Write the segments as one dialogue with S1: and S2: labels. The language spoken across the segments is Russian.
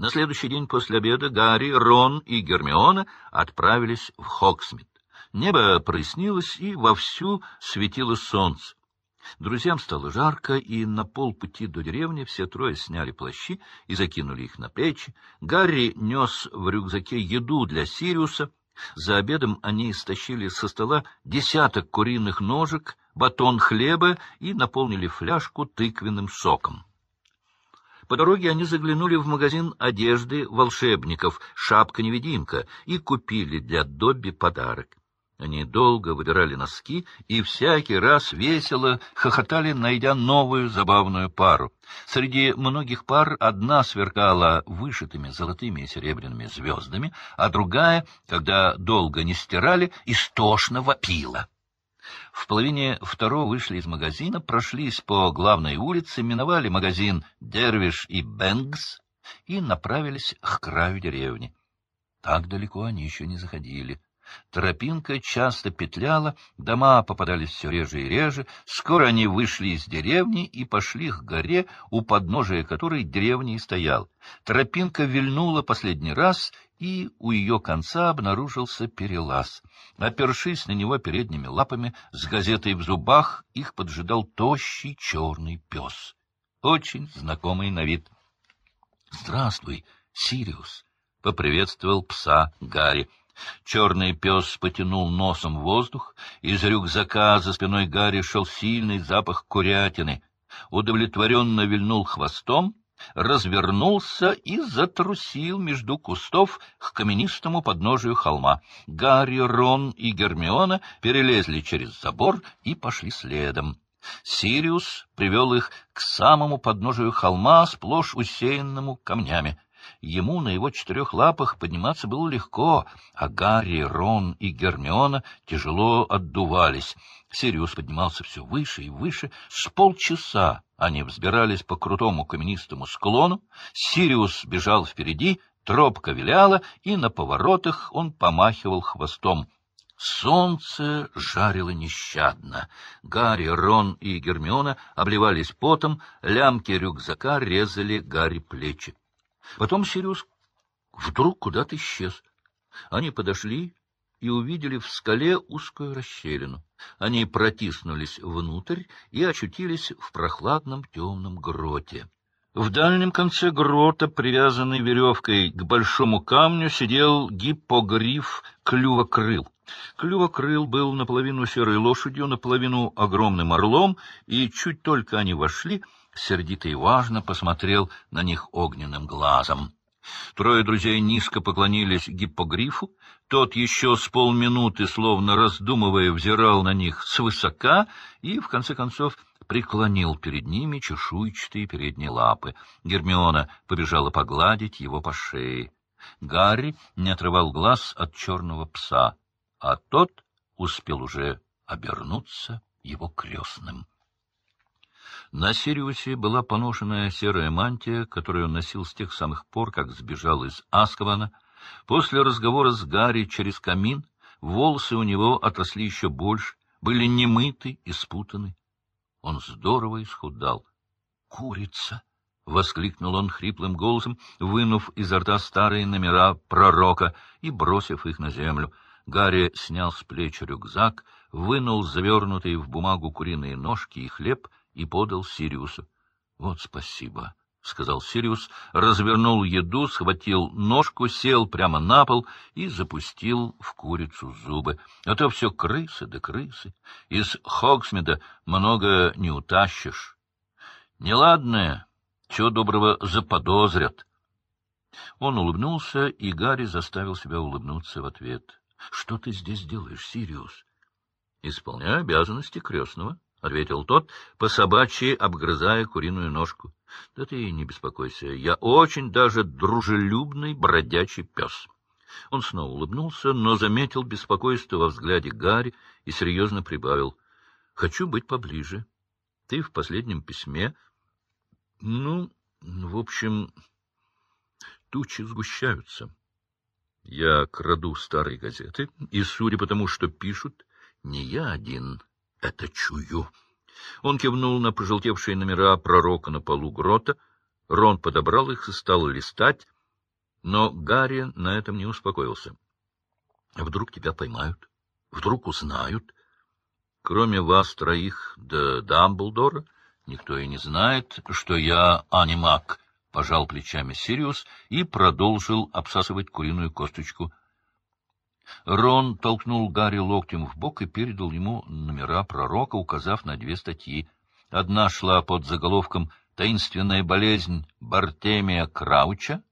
S1: На следующий день после обеда Гарри, Рон и Гермиона отправились в Хоксмит. Небо прояснилось, и вовсю светило солнце. Друзьям стало жарко, и на полпути до деревни все трое сняли плащи и закинули их на плечи. Гарри нес в рюкзаке еду для Сириуса. За обедом они стащили со стола десяток куриных ножек, батон хлеба и наполнили фляжку тыквенным соком. По дороге они заглянули в магазин одежды волшебников «Шапка-невидимка» и купили для Добби подарок. Они долго выдирали носки и всякий раз весело хохотали, найдя новую забавную пару. Среди многих пар одна сверкала вышитыми золотыми и серебряными звездами, а другая, когда долго не стирали, истошно вопила. В половине второго вышли из магазина, прошлись по главной улице, миновали магазин «Дервиш» и «Бэнгс» и направились к краю деревни. Так далеко они еще не заходили. Тропинка часто петляла, дома попадались все реже и реже. Скоро они вышли из деревни и пошли к горе, у подножия которой деревня и стоял. Тропинка вильнула последний раз, и у ее конца обнаружился перелаз. Опершись на него передними лапами, с газетой в зубах, их поджидал тощий черный пес. Очень знакомый на вид. — Здравствуй, Сириус! — поприветствовал пса Гарри. Черный пес потянул носом воздух, из рюкзака за спиной Гарри шел сильный запах курятины. Удовлетворенно вильнул хвостом, развернулся и затрусил между кустов к каменистому подножию холма. Гарри, Рон и Гермиона перелезли через забор и пошли следом. Сириус привел их к самому подножию холма, сплошь усеянному камнями. Ему на его четырех лапах подниматься было легко, а Гарри, Рон и Гермиона тяжело отдувались. Сириус поднимался все выше и выше. С полчаса они взбирались по крутому каменистому склону. Сириус бежал впереди, тропка виляла, и на поворотах он помахивал хвостом. Солнце жарило нещадно. Гарри, Рон и Гермиона обливались потом, лямки рюкзака резали Гарри плечи. Потом Сириус вдруг куда-то исчез. Они подошли и увидели в скале узкую расщелину. Они протиснулись внутрь и очутились в прохладном темном гроте. В дальнем конце грота, привязанный веревкой к большому камню, сидел гиппогриф клювокрыл. Клювокрыл был наполовину серой лошадью, наполовину огромным орлом, и чуть только они вошли — сердито и важно посмотрел на них огненным глазом. Трое друзей низко поклонились гиппогрифу. Тот еще с полминуты, словно раздумывая, взирал на них свысока и, в конце концов, преклонил перед ними чешуйчатые передние лапы. Гермиона побежала погладить его по шее. Гарри не отрывал глаз от черного пса, а тот успел уже обернуться его крестным. На Сириусе была поношенная серая мантия, которую он носил с тех самых пор, как сбежал из Аскавана. После разговора с Гарри через камин волосы у него отросли еще больше, были немыты и спутаны. Он здорово исхудал. «Курица!» — воскликнул он хриплым голосом, вынув изо рта старые номера пророка и бросив их на землю. Гарри снял с плеч рюкзак, вынул завернутые в бумагу куриные ножки и хлеб — и подал Сириусу. — Вот спасибо, — сказал Сириус, развернул еду, схватил ножку, сел прямо на пол и запустил в курицу зубы. А то все крысы да крысы. Из Хоксмеда много не утащишь. Неладное, чего доброго заподозрят. Он улыбнулся, и Гарри заставил себя улыбнуться в ответ. — Что ты здесь делаешь, Сириус? — Исполняю обязанности крестного. — ответил тот, по собачьи обгрызая куриную ножку. — Да ты не беспокойся, я очень даже дружелюбный бродячий пес. Он снова улыбнулся, но заметил беспокойство во взгляде Гарри и серьезно прибавил. — Хочу быть поближе. Ты в последнем письме... Ну, в общем, тучи сгущаются. Я краду старые газеты, и, судя по тому, что пишут, не я один это чую. Он кивнул на пожелтевшие номера пророка на полу грота. Рон подобрал их и стал листать. Но Гарри на этом не успокоился. Вдруг тебя поймают, вдруг узнают. Кроме вас троих да Дамблдора, никто и не знает, что я анимак, — пожал плечами Сириус и продолжил обсасывать куриную косточку. Рон толкнул Гарри локтем в бок и передал ему номера пророка, указав на две статьи. Одна шла под заголовком «Таинственная болезнь Бартемия Крауча»,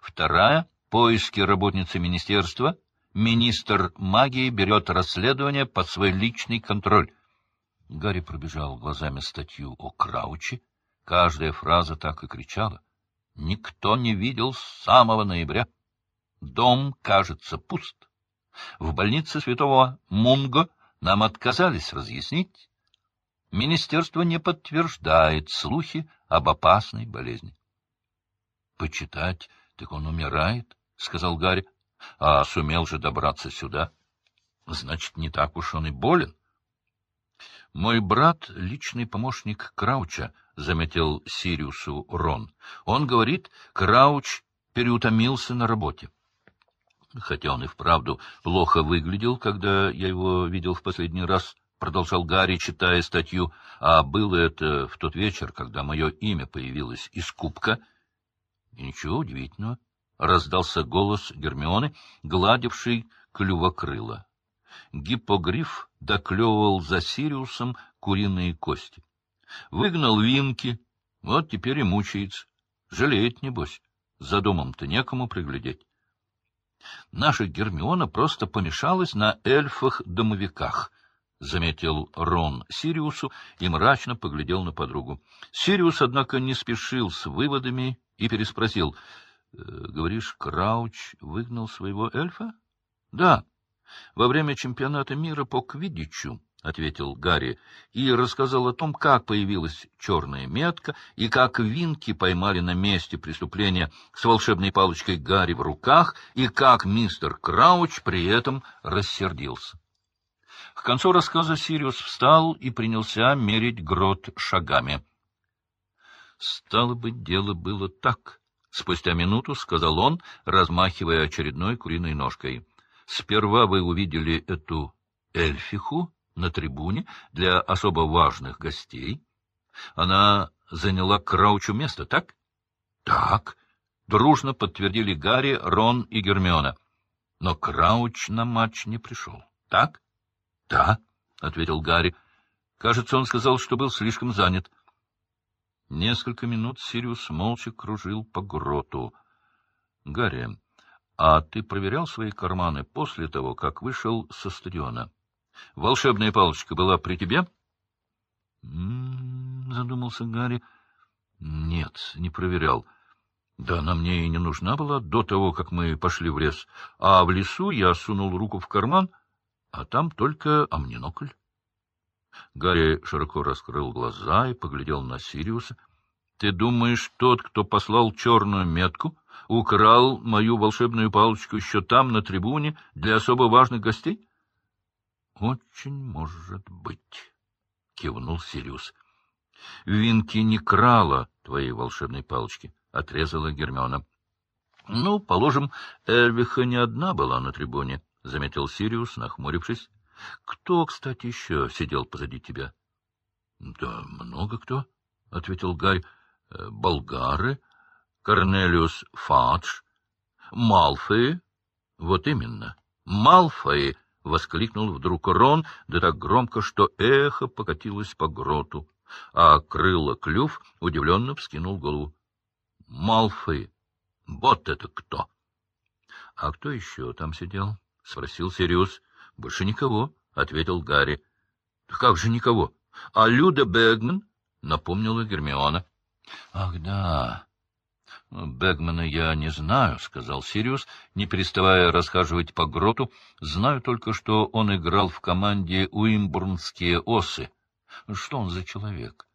S1: вторая — «Поиски работницы министерства», министр магии берет расследование под свой личный контроль. Гарри пробежал глазами статью о Крауче. Каждая фраза так и кричала. Никто не видел с самого ноября. Дом, кажется, пуст. В больнице святого Мунго нам отказались разъяснить. Министерство не подтверждает слухи об опасной болезни. — Почитать, так он умирает, — сказал Гарри а сумел же добраться сюда. Значит, не так уж он и болен. — Мой брат — личный помощник Крауча, — заметил Сириусу Рон. Он говорит, Крауч переутомился на работе. Хотя он и вправду плохо выглядел, когда я его видел в последний раз, — продолжал Гарри, читая статью, а было это в тот вечер, когда мое имя появилось из кубка. И ничего удивительного. — раздался голос Гермионы, гладивший клювокрыло. Гиппогриф доклевывал за Сириусом куриные кости. Выгнал винки, вот теперь и мучается. Жалеет, небось. За домом-то некому приглядеть. Наша Гермиона просто помешалась на эльфах-домовиках, — заметил Рон Сириусу и мрачно поглядел на подругу. Сириус, однако, не спешил с выводами и переспросил —— Говоришь, Крауч выгнал своего эльфа? — Да. Во время чемпионата мира по квиддичу, — ответил Гарри, и рассказал о том, как появилась черная метка, и как винки поймали на месте преступления с волшебной палочкой Гарри в руках, и как мистер Крауч при этом рассердился. К концу рассказа Сириус встал и принялся мерить грот шагами. Стало быть, дело было так. Спустя минуту сказал он, размахивая очередной куриной ножкой. — Сперва вы увидели эту эльфиху на трибуне для особо важных гостей. Она заняла Краучу место, так? — Так. Дружно подтвердили Гарри, Рон и Гермиона. Но Крауч на матч не пришел, так? — Да, — ответил Гарри. Кажется, он сказал, что был слишком занят. — Несколько минут Сириус молча кружил по гроту. — Гарри, а ты проверял свои карманы после того, как вышел со стадиона? Волшебная палочка была при тебе? «М-м-м», — задумался Гарри. — Нет, не проверял. Да она мне и не нужна была до того, как мы пошли в лес. А в лесу я сунул руку в карман, а там только амнинокль. Гарри широко раскрыл глаза и поглядел на Сириуса. — Ты думаешь, тот, кто послал черную метку, украл мою волшебную палочку еще там, на трибуне, для особо важных гостей? — Очень может быть, — кивнул Сириус. — Винки не крала твоей волшебной палочки, — отрезала Гермиона. — Ну, положим, Эльвиха не одна была на трибуне, — заметил Сириус, нахмурившись. — Кто, кстати, еще сидел позади тебя? — Да много кто, — ответил Гай. — Болгары, Корнелиус Фадж, Малфои. — Вот именно, Малфои! — воскликнул вдруг Рон, да так громко, что эхо покатилось по гроту, а крыло клюв удивленно вскинул голову. — Малфои! Вот это кто! — А кто еще там сидел? — спросил Сириус. — Больше никого, — ответил Гарри. — Как же никого? А Люда Бегман? — напомнила Гермиона. — Ах, да. — Бегмана я не знаю, — сказал Сириус, не переставая расхаживать по гроту. — Знаю только, что он играл в команде Уимбурнские осы. Что он за человек?